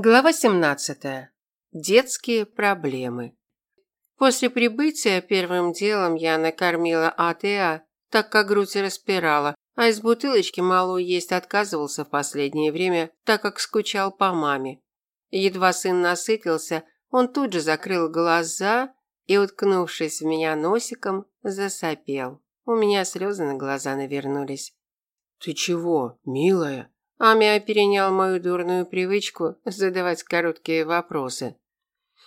Глава 17. Детские проблемы. После прибытия первым делом я накормила АТА, так как грудь распирала, а из бутылочки малую есть отказывался в последнее время, так как скучал по маме. Едва сын насытился, он тут же закрыл глаза и, уткнувшись в меня носиком, засопел. У меня слезы на глаза навернулись. «Ты чего, милая?» Амия перенял мою дурную привычку задавать короткие вопросы.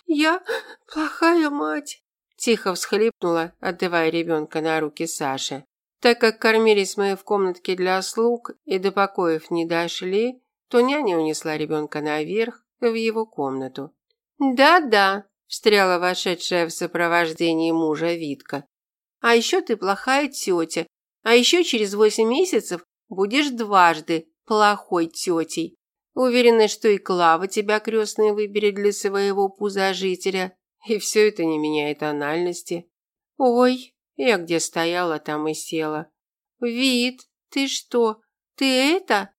«Я плохая мать», – тихо всхлипнула, отдавая ребенка на руки Саше. Так как кормились мы в комнатке для слуг и до покоев не дошли, то няня унесла ребенка наверх, в его комнату. «Да-да», – встряла вошедшая в сопровождении мужа Витка. «А еще ты плохая тетя, а еще через восемь месяцев будешь дважды плохой тетей. Уверена, что и Клава тебя крестной выберет для своего пузожителя. И все это не меняет тональности. Ой, я где стояла, там и села. Вид, ты что, ты это?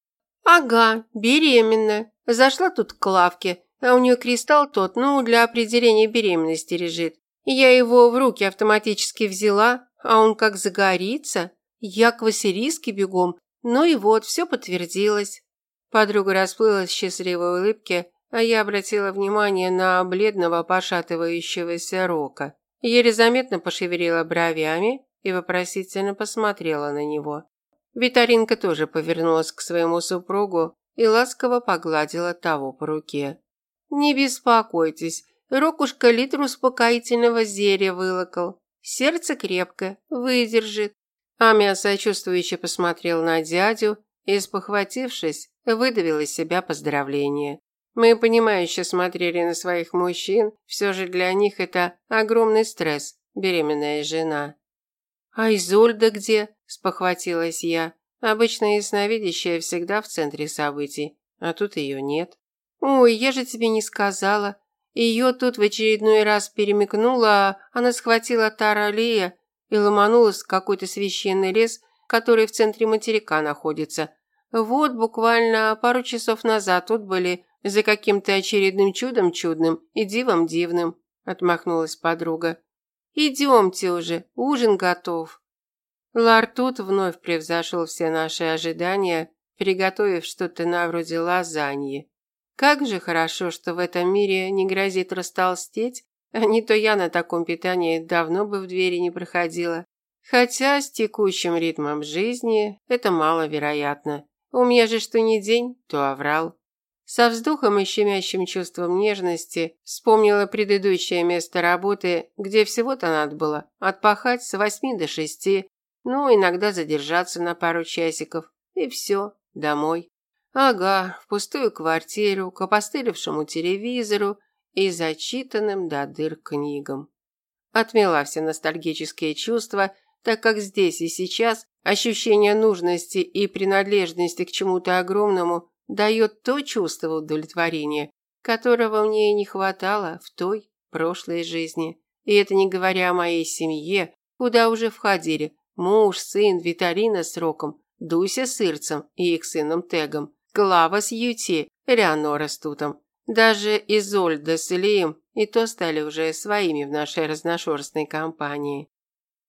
Ага, беременна. Зашла тут к Клавке, а у нее кристалл тот, ну, для определения беременности лежит. Я его в руки автоматически взяла, а он как загорится. Я к Василиске бегом, ну и вот, все подтвердилось. Подруга расплылась в счастливой улыбке, а я обратила внимание на бледного пошатывающегося Рока. Еле заметно пошевелила бровями и вопросительно посмотрела на него. Витаринка тоже повернулась к своему супругу и ласково погладила того по руке. «Не беспокойтесь, Рокушка литр успокоительного зелья вылокал. Сердце крепкое, выдержит. Амия сочувствующе посмотрел на дядю и, спохватившись, выдавил из себя поздравление. Мы понимающе смотрели на своих мужчин, все же для них это огромный стресс, беременная жена. «А Изольда где?» – спохватилась я. Обычно ясновидящая всегда в центре событий, а тут ее нет. «Ой, я же тебе не сказала. Ее тут в очередной раз перемекнула, она схватила Тара Лея и ломанулась в какой-то священный лес, который в центре материка находится. Вот буквально пару часов назад тут были за каким-то очередным чудом чудным и дивом дивным, отмахнулась подруга. Идемте уже, ужин готов. Лар тут вновь превзошел все наши ожидания, приготовив что-то на вроде лазаньи. Как же хорошо, что в этом мире не грозит растолстеть а не то я на таком питании давно бы в двери не проходила. Хотя с текущим ритмом жизни это маловероятно. У меня же что ни день, то оврал. Со вздохом и щемящим чувством нежности вспомнила предыдущее место работы, где всего-то надо было отпахать с восьми до шести, ну, иногда задержаться на пару часиков, и все, домой. Ага, в пустую квартиру, к опостылевшему телевизору и зачитанным до дыр книгам. Отмела все ностальгические чувства, так как здесь и сейчас ощущение нужности и принадлежности к чему-то огромному дает то чувство удовлетворения, которого мне не хватало в той прошлой жизни. И это не говоря о моей семье, куда уже входили муж, сын, Виталина с Роком, Дуся с Ирцем и их сыном Тегом, Клава с Юти, Леонора с Тутом, даже Изольда с Ильем и то стали уже своими в нашей разношерстной компании.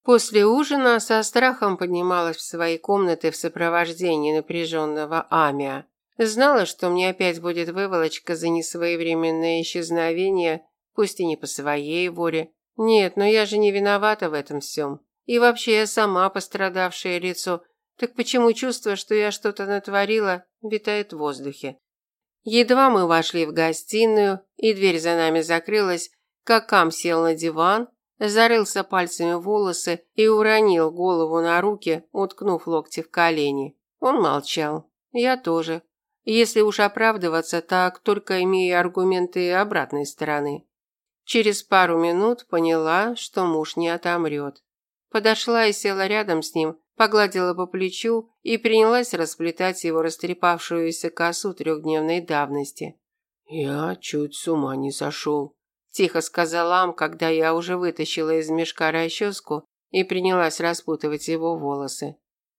После ужина со страхом поднималась в свои комнаты в сопровождении напряженного Амия. Знала, что мне опять будет выволочка за несвоевременное исчезновение, пусть и не по своей воле. Нет, но я же не виновата в этом всем. И вообще я сама пострадавшее лицо. Так почему чувство, что я что-то натворила, витает в воздухе? Едва мы вошли в гостиную, и дверь за нами закрылась, как Кам сел на диван, зарылся пальцами в волосы и уронил голову на руки, уткнув локти в колени. Он молчал. Я тоже. Если уж оправдываться, так только имея аргументы обратной стороны. Через пару минут поняла, что муж не отомрет. Подошла и села рядом с ним, погладила по плечу и принялась расплетать его растрепавшуюся косу трехдневной давности. «Я чуть с ума не сошел», – тихо сказал Ам, когда я уже вытащила из мешка расческу и принялась распутывать его волосы.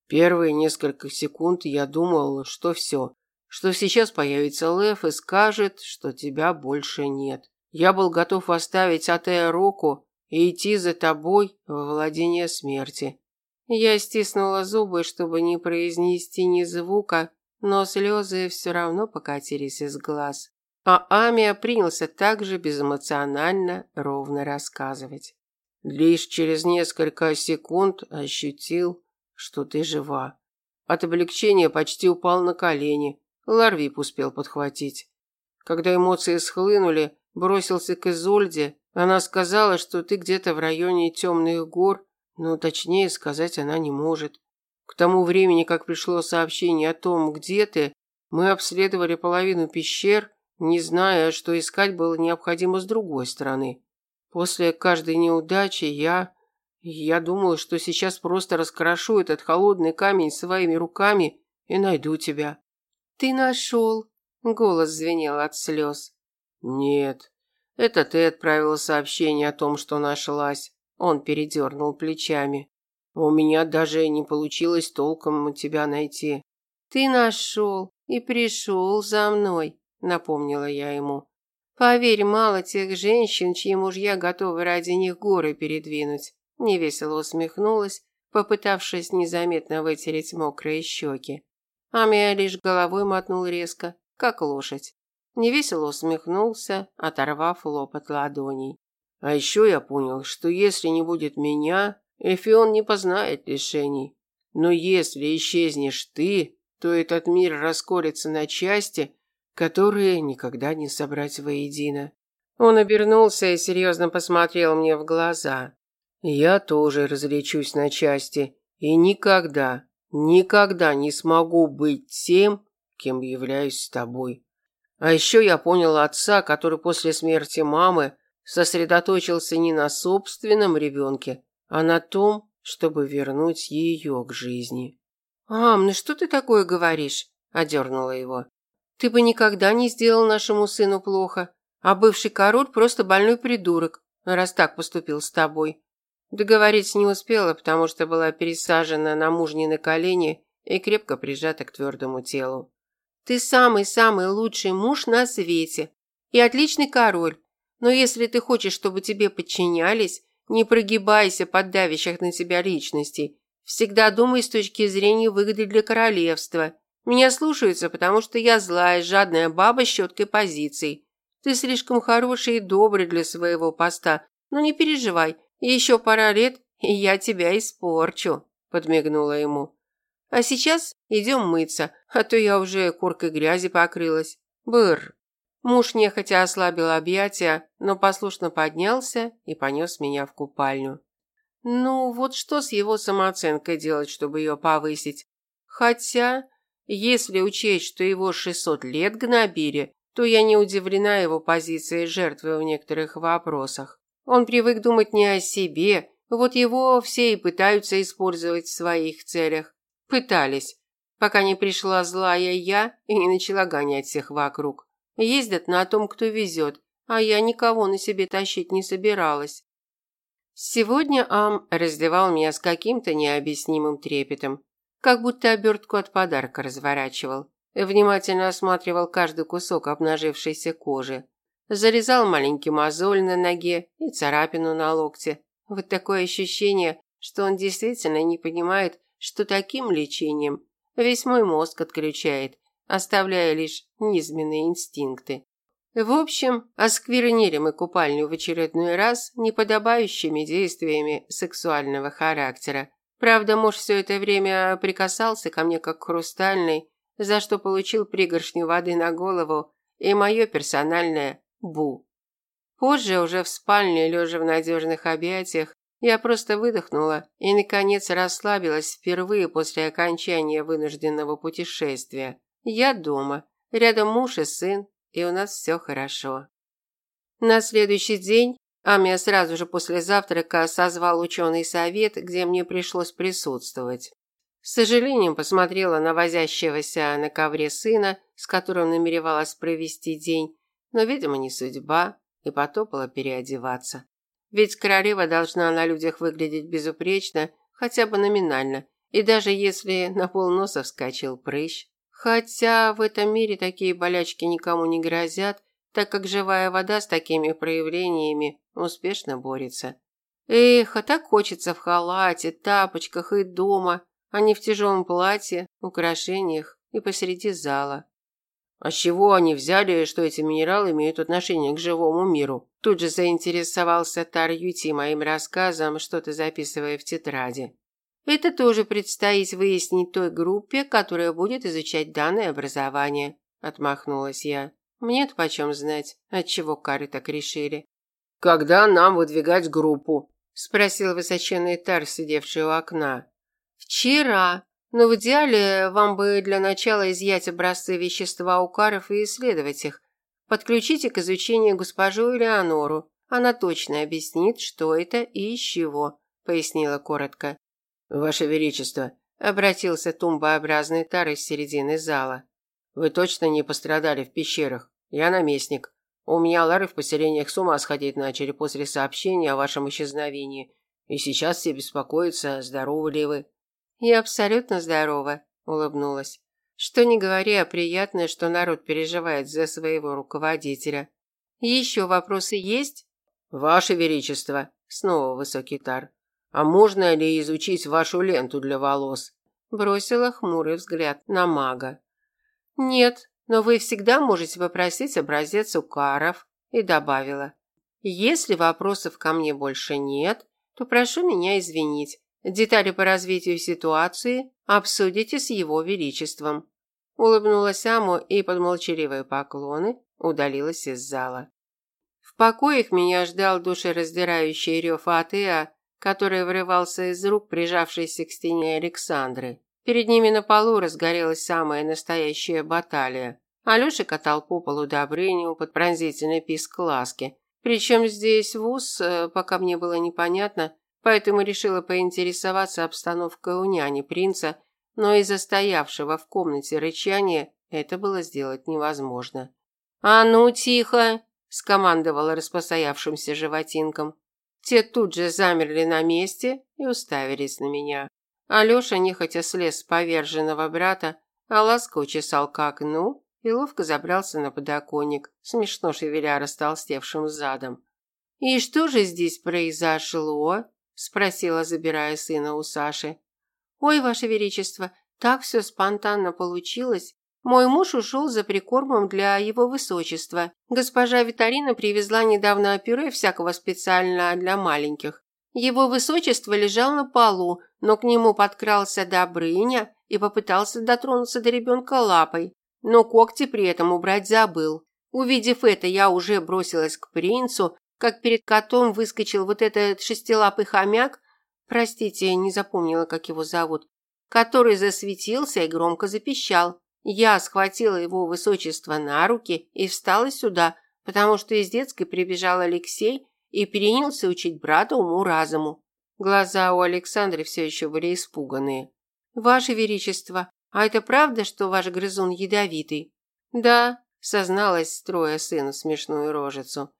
Первые несколько секунд я думал, что все, что сейчас появится Лев и скажет, что тебя больше нет. Я был готов оставить Атея Року и идти за тобой во владение смерти. Я стиснула зубы, чтобы не произнести ни звука, но слезы все равно покатились из глаз. А Амия принялся также безэмоционально ровно рассказывать. Лишь через несколько секунд ощутил, что ты жива. От облегчения почти упал на колени. Ларвип успел подхватить. Когда эмоции схлынули, бросился к Изольде. Она сказала, что ты где-то в районе темных гор, но точнее сказать она не может. К тому времени, как пришло сообщение о том, где ты, мы обследовали половину пещер, не зная, что искать было необходимо с другой стороны. После каждой неудачи я... Я думала, что сейчас просто раскрошу этот холодный камень своими руками и найду тебя. Ты нашел. Голос звенел от слез. Нет, это ты отправила сообщение о том, что нашлась. Он передернул плечами. У меня даже не получилось толком тебя найти. Ты нашел и пришел за мной, напомнила я ему. Поверь, мало тех женщин, чьи мужья готовы ради них горы передвинуть. Невесело усмехнулась, попытавшись незаметно вытереть мокрые щеки. Амия лишь головой мотнул резко, как лошадь. Невесело усмехнулся, оторвав лоб от ладоней. А еще я понял, что если не будет меня, Эфион не познает лишений. Но если исчезнешь ты, то этот мир расколется на части, которые никогда не собрать воедино. Он обернулся и серьезно посмотрел мне в глаза. Я тоже различусь на части и никогда, никогда не смогу быть тем, кем являюсь с тобой. А еще я понял отца, который после смерти мамы сосредоточился не на собственном ребенке, а на том, чтобы вернуть ее к жизни. «Ам, ну что ты такое говоришь?» – одернула его. «Ты бы никогда не сделал нашему сыну плохо, а бывший король просто больной придурок, раз так поступил с тобой». Договорить не успела, потому что была пересажена на мужнины колени и крепко прижата к твердому телу. Ты самый-самый лучший муж на свете и отличный король. Но если ты хочешь, чтобы тебе подчинялись, не прогибайся под давящих на тебя личностей. Всегда думай с точки зрения выгоды для королевства. Меня слушаются, потому что я злая, жадная баба с четкой позицией. Ты слишком хороший и добрый для своего поста, но не переживай, еще пара лет, и я тебя испорчу», – подмигнула ему. А сейчас идем мыться, а то я уже коркой грязи покрылась. Быр. Муж нехотя ослабил объятия, но послушно поднялся и понес меня в купальню. Ну, вот что с его самооценкой делать, чтобы ее повысить? Хотя, если учесть, что его 600 лет гнобили, то я не удивлена его позицией жертвы в некоторых вопросах. Он привык думать не о себе, вот его все и пытаются использовать в своих целях. Пытались, пока не пришла злая я и не начала гонять всех вокруг. Ездят на том, кто везет, а я никого на себе тащить не собиралась. Сегодня Ам раздевал меня с каким-то необъяснимым трепетом, как будто обертку от подарка разворачивал. Внимательно осматривал каждый кусок обнажившейся кожи. Зарезал маленький мозоль на ноге и царапину на локте. Вот такое ощущение, что он действительно не понимает, что таким лечением весь мой мозг отключает, оставляя лишь низменные инстинкты. В общем, осквернили мы купальню в очередной раз неподобающими действиями сексуального характера. Правда, муж все это время прикасался ко мне как хрустальный, за что получил пригоршню воды на голову и мое персональное «бу». Позже, уже в спальне, лежа в надежных объятиях, я просто выдохнула и, наконец, расслабилась впервые после окончания вынужденного путешествия. Я дома, рядом муж и сын, и у нас все хорошо. На следующий день Амия сразу же после завтрака созвал ученый совет, где мне пришлось присутствовать. С сожалением посмотрела на возящегося на ковре сына, с которым намеревалась провести день, но, видимо, не судьба, и потопала переодеваться. Ведь королева должна на людях выглядеть безупречно, хотя бы номинально. И даже если на полноса вскочил прыщ, Хотя в этом мире такие болячки никому не грозят, так как живая вода с такими проявлениями успешно борется. Эх, а так хочется в халате, тапочках и дома, а не в тяжелом платье, украшениях и посреди зала. А с чего они взяли, что эти минералы имеют отношение к живому миру? Тут же заинтересовался Тар Юти моим рассказом, что-то записывая в тетради. Это тоже предстоит выяснить той группе, которая будет изучать данное образование, отмахнулась я. Мне-то почем знать, отчего кары так решили. Когда нам выдвигать группу? спросил высоченный Тар, сидевший у окна. Вчера. Но в идеале вам бы для начала изъять образцы вещества у каров и исследовать их. Подключите к изучению госпожу Элеонору. Она точно объяснит, что это и из чего, пояснила коротко. Ваше величество, обратился тумбообразный тар из середины зала. Вы точно не пострадали в пещерах? Я наместник. У меня лары в поселениях с ума сходить начали после сообщения о вашем исчезновении. И сейчас все беспокоятся, здоровы ли вы. Я абсолютно здорова, улыбнулась. Что не говори, а приятно, что народ переживает за своего руководителя. Еще вопросы есть? Ваше величество, снова высокий тар. А можно ли изучить вашу ленту для волос? Бросила хмурый взгляд на мага. Нет, но вы всегда можете попросить образец у каров и добавила: Если вопросов ко мне больше нет, то прошу меня извинить. Детали по развитию ситуации обсудите с его величеством. Улыбнулась Аму и под молчаливые поклоны удалилась из зала. В покоях меня ждал душераздирающий рев Атеа, который врывался из рук прижавшейся к стене Александры. Перед ними на полу разгорелась самая настоящая баталия. Алёша катал по полу Добрыню под пронзительный писк ласки. Причем здесь вуз, э, пока мне было непонятно, поэтому решила поинтересоваться обстановкой у няни принца, но из-за стоявшего в комнате рычания это было сделать невозможно. «А ну, тихо!» – скомандовала распостоявшимся животинком. Те тут же замерли на месте и уставились на меня. Алёша нехотя слез с поверженного брата, а Ласка учесал к окну и ловко забрался на подоконник, смешно шевеля растолстевшим задом. «И что же здесь произошло?» – спросила, забирая сына у Саши. «Ой, Ваше Величество, так все спонтанно получилось. Мой муж ушел за прикормом для его высочества. Госпожа Витарина привезла недавно пюре всякого специально для маленьких. Его высочество лежал на полу, но к нему подкрался Добрыня и попытался дотронуться до ребенка лапой, но когти при этом убрать забыл. Увидев это, я уже бросилась к принцу, как перед котом выскочил вот этот шестилапый хомяк, простите, не запомнила, как его зовут, который засветился и громко запищал. Я схватила его высочество на руки и встала сюда, потому что из детской прибежал Алексей и перенялся учить брата уму-разуму. Глаза у Александры все еще были испуганные. «Ваше Величество, а это правда, что ваш грызун ядовитый?» «Да», – созналась, строя сыну смешную рожицу.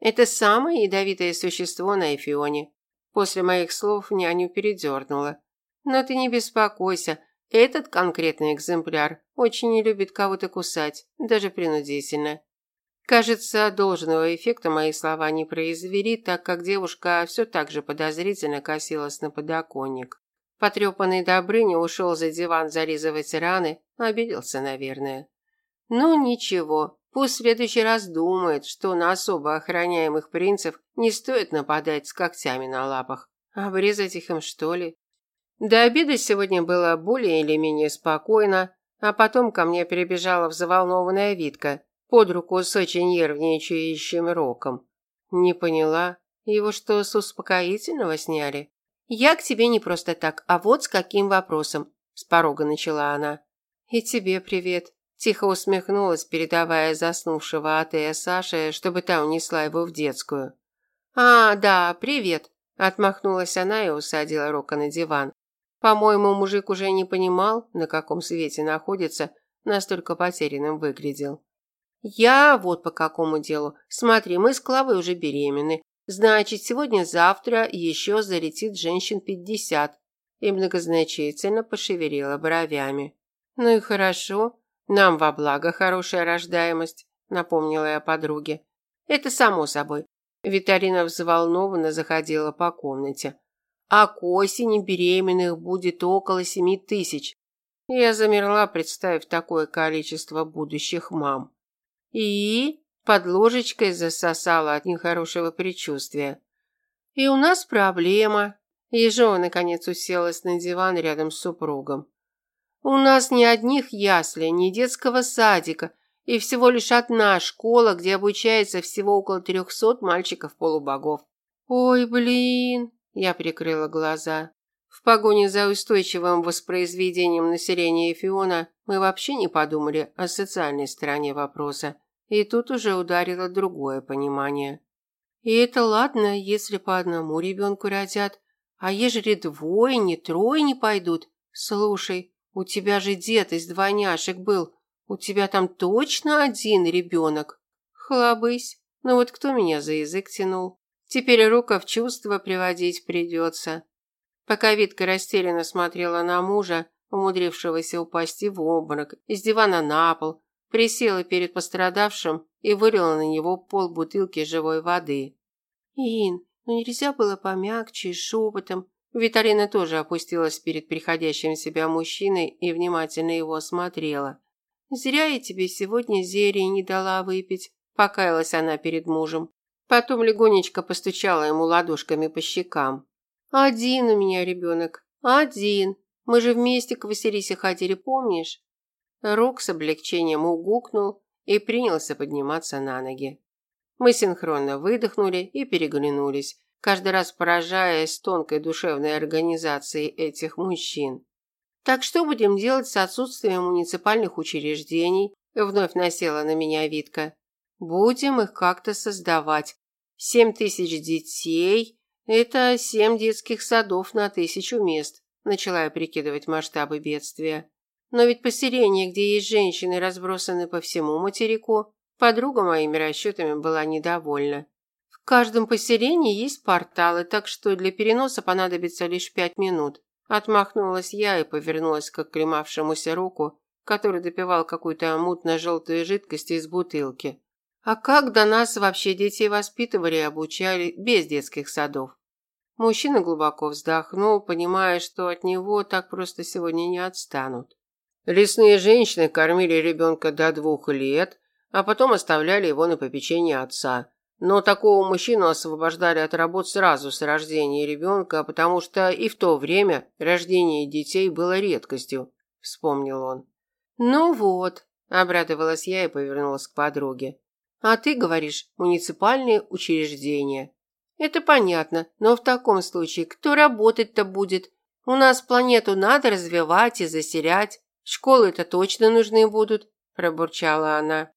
«Это самое ядовитое существо на Эфионе». После моих слов няню передернуло. «Но ты не беспокойся, этот конкретный экземпляр очень не любит кого-то кусать, даже принудительно. Кажется, должного эффекта мои слова не произвели, так как девушка все так же подозрительно косилась на подоконник. Потрепанный Добрыня ушел за диван зализывать раны, обиделся, наверное. Ну, ничего, пусть в следующий раз думает, что на особо охраняемых принцев не стоит нападать с когтями на лапах. Обрезать их им, что ли? До обеда сегодня было более или менее спокойно, а потом ко мне перебежала взволнованная Витка под руку с очень нервничающим Роком. Не поняла, его что, с успокоительного сняли? Я к тебе не просто так, а вот с каким вопросом, с порога начала она. И тебе привет, тихо усмехнулась, передавая заснувшего Атея Саше, чтобы та унесла его в детскую. А, да, привет, отмахнулась она и усадила Рока на диван. По-моему, мужик уже не понимал, на каком свете находится, настолько потерянным выглядел. Я вот по какому делу. Смотри, мы с Клавой уже беременны. Значит, сегодня-завтра еще залетит женщин пятьдесят. И многозначительно пошевелила бровями. Ну и хорошо. Нам во благо хорошая рождаемость, напомнила я подруге. Это само собой. Виталина взволнованно заходила по комнате. А к осени беременных будет около семи тысяч. Я замерла, представив такое количество будущих мам. И под ложечкой засосала от нехорошего предчувствия. И у нас проблема. Ежова наконец уселась на диван рядом с супругом. У нас ни одних яслей, ни детского садика, и всего лишь одна школа, где обучается всего около трехсот мальчиков-полубогов. Ой, блин, я прикрыла глаза. В погоне за устойчивым воспроизведением населения Эфиона мы вообще не подумали о социальной стороне вопроса. И тут уже ударило другое понимание. И это ладно, если по одному ребенку родят, а ежели двое, не трое не пойдут? Слушай, у тебя же дед из двойняшек был. У тебя там точно один ребенок? Хлобысь. Ну вот кто меня за язык тянул? Теперь рука в чувство приводить придется. Пока Витка растерянно смотрела на мужа, умудрившегося упасть в обморок, из дивана на пол, присела перед пострадавшим и вылила на него пол бутылки живой воды. «Ин, ну нельзя было помягче, шепотом?» Виталина тоже опустилась перед приходящим в себя мужчиной и внимательно его осмотрела. «Зря я тебе сегодня зелье не дала выпить», – покаялась она перед мужем. Потом легонечко постучала ему ладошками по щекам. «Один у меня ребенок, один. Мы же вместе к Василисе ходили, помнишь?» Рок с облегчением угукнул и принялся подниматься на ноги. Мы синхронно выдохнули и переглянулись, каждый раз поражаясь тонкой душевной организацией этих мужчин. «Так что будем делать с отсутствием муниципальных учреждений?» Вновь насела на меня Витка. «Будем их как-то создавать. Семь тысяч детей – это семь детских садов на тысячу мест», начала я прикидывать масштабы бедствия. Но ведь поселения, где есть женщины, разбросаны по всему материку. Подруга моими расчетами была недовольна. В каждом поселении есть порталы, так что для переноса понадобится лишь пять минут. Отмахнулась я и повернулась к оклемавшемуся руку, который допивал какую-то мутно-желтую жидкость из бутылки. А как до нас вообще детей воспитывали и обучали без детских садов? Мужчина глубоко вздохнул, понимая, что от него так просто сегодня не отстанут. Лесные женщины кормили ребенка до двух лет, а потом оставляли его на попечение отца. Но такого мужчину освобождали от работ сразу с рождения ребенка, потому что и в то время рождение детей было редкостью, вспомнил он. Ну вот, обрадовалась я и повернулась к подруге. А ты говоришь, муниципальные учреждения. Это понятно, но в таком случае кто работать-то будет? У нас планету надо развивать и заселять. Школы-то точно нужны будут, пробурчала она.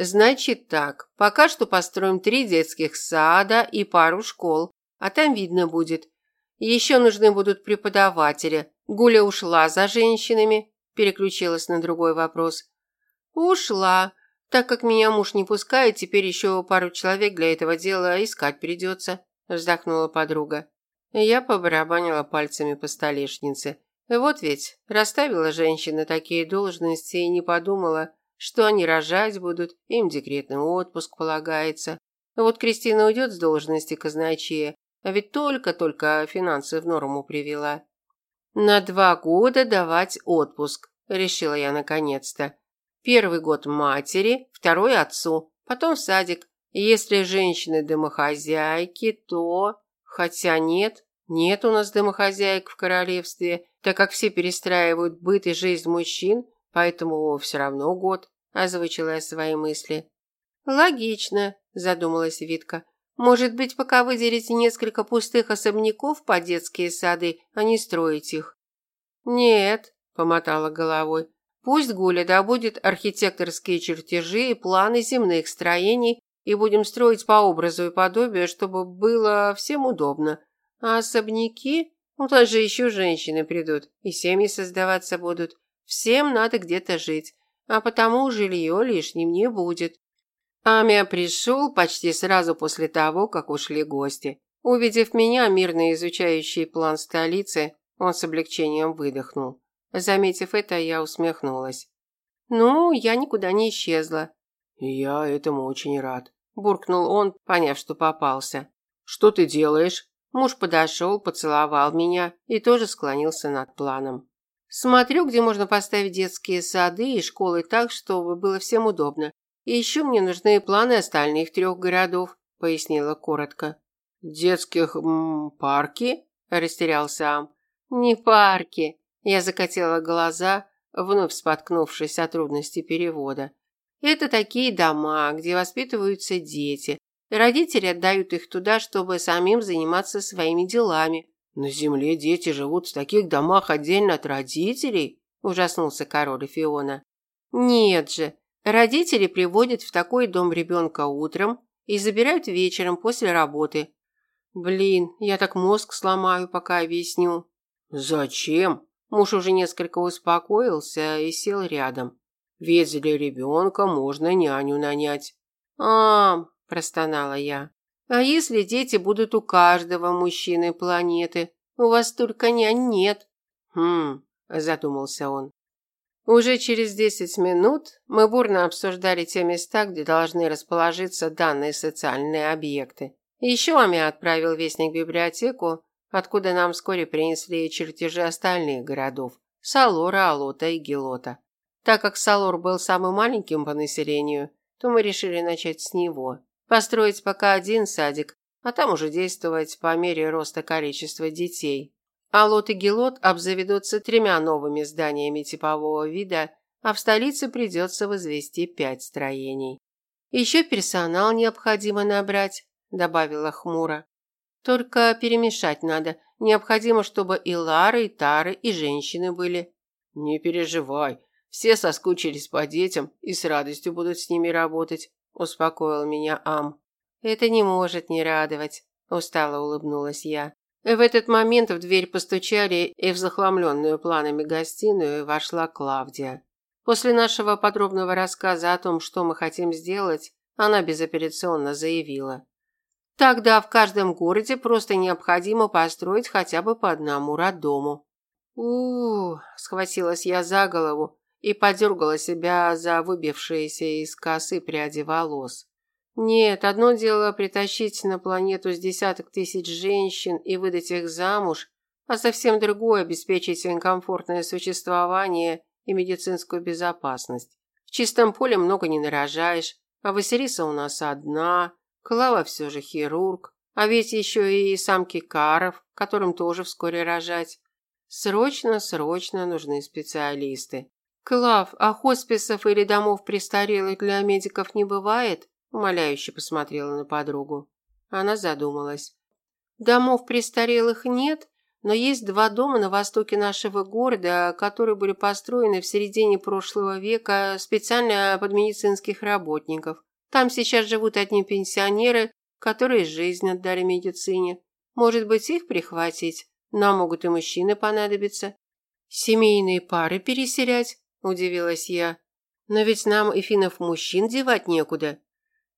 Значит так, пока что построим три детских сада и пару школ, а там видно будет. Еще нужны будут преподаватели. Гуля ушла за женщинами, переключилась на другой вопрос. Ушла, так как меня муж не пускает, теперь еще пару человек для этого дела искать придется, вздохнула подруга. Я побарабанила пальцами по столешнице. Вот ведь, расставила женщина такие должности и не подумала, что они рожать будут, им декретный отпуск полагается. Вот Кристина уйдет с должности казначея, а ведь только-только финансы в норму привела. На два года давать отпуск, решила я наконец-то. Первый год матери, второй отцу, потом в садик. Если женщины домохозяйки, то... Хотя нет, нет у нас домохозяек в королевстве, так как все перестраивают быт и жизнь мужчин, поэтому все равно год, озвучила я свои мысли. Логично, задумалась Витка. Может быть, пока выделите несколько пустых особняков по детские сады, а не строить их? Нет, помотала головой. Пусть Гуля добудет архитекторские чертежи и планы земных строений, и будем строить по образу и подобию, чтобы было всем удобно. А особняки? Ну, там же еще женщины придут, и семьи создаваться будут. Всем надо где-то жить, а потому жилье лишним не будет. Амия пришел почти сразу после того, как ушли гости. Увидев меня, мирно изучающий план столицы, он с облегчением выдохнул. Заметив это, я усмехнулась. Ну, я никуда не исчезла. Я этому очень рад. Буркнул он, поняв, что попался. Что ты делаешь? Муж подошел, поцеловал меня и тоже склонился над планом. Смотрю, где можно поставить детские сады и школы так, чтобы было всем удобно. И еще мне нужны планы остальных трех городов, пояснила коротко. Детских м, парки? растерялся Ам. Не парки. Я закатила глаза, вновь споткнувшись о трудности перевода. Это такие дома, где воспитываются дети. Родители отдают их туда, чтобы самим заниматься своими делами. На земле дети живут в таких домах отдельно от родителей? Ужаснулся король Фиона. Нет же. Родители приводят в такой дом ребенка утром и забирают вечером после работы. Блин, я так мозг сломаю, пока объясню. Зачем? Муж уже несколько успокоился и сел рядом. Ведь для ребенка можно няню нанять. А, простонала я. А если дети будут у каждого мужчины планеты? У вас только нянь нет. Хм, задумался он. Уже через десять минут мы бурно обсуждали те места, где должны расположиться данные социальные объекты. Еще Ами отправил вестник в библиотеку, откуда нам вскоре принесли чертежи остальных городов – Салора, Алота и Гелота. Так как Салор был самым маленьким по населению, то мы решили начать с него. Построить пока один садик, а там уже действовать по мере роста количества детей. Алот и Гелот обзаведутся тремя новыми зданиями типового вида, а в столице придется возвести пять строений. Еще персонал необходимо набрать, добавила хмуро. Только перемешать надо. Необходимо, чтобы и Лары, и Тары, и женщины были. Не переживай, все соскучились по детям и с радостью будут с ними работать, успокоил меня Ам. Это не может не радовать, устало улыбнулась я. В этот момент в дверь постучали, и в захламленную планами гостиную вошла Клавдия. После нашего подробного рассказа о том, что мы хотим сделать, она безапелляционно заявила: Тогда в каждом городе просто необходимо построить хотя бы по одному роддому. У, -у, -у схватилась я за голову и подергала себя за выбившиеся из косы пряди волос. Нет, одно дело притащить на планету с десяток тысяч женщин и выдать их замуж, а совсем другое обеспечить им комфортное существование и медицинскую безопасность. В чистом поле много не нарожаешь, а Василиса у нас одна, Клава все же хирург, а ведь еще и самки каров, которым тоже вскоре рожать. Срочно, срочно нужны специалисты. Клав, а хосписов или домов престарелых для медиков не бывает? Умоляюще посмотрела на подругу. Она задумалась. Домов престарелых нет, но есть два дома на востоке нашего города, которые были построены в середине прошлого века специально под медицинских работников. Там сейчас живут одни пенсионеры, которые жизнь отдали медицине. Может быть, их прихватить? Нам могут и мужчины понадобиться. Семейные пары переселять, удивилась я. Но ведь нам и финнов мужчин девать некуда.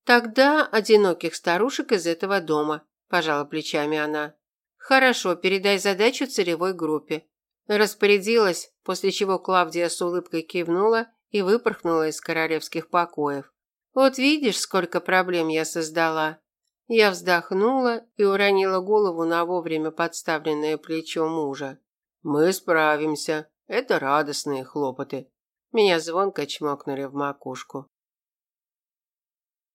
Тогда одиноких старушек из этого дома, пожала плечами она. Хорошо, передай задачу целевой группе. Распорядилась, после чего Клавдия с улыбкой кивнула и выпорхнула из королевских покоев. Вот видишь, сколько проблем я создала. Я вздохнула и уронила голову на вовремя подставленное плечо мужа. Мы справимся. Это радостные хлопоты. Меня звонко чмокнули в макушку.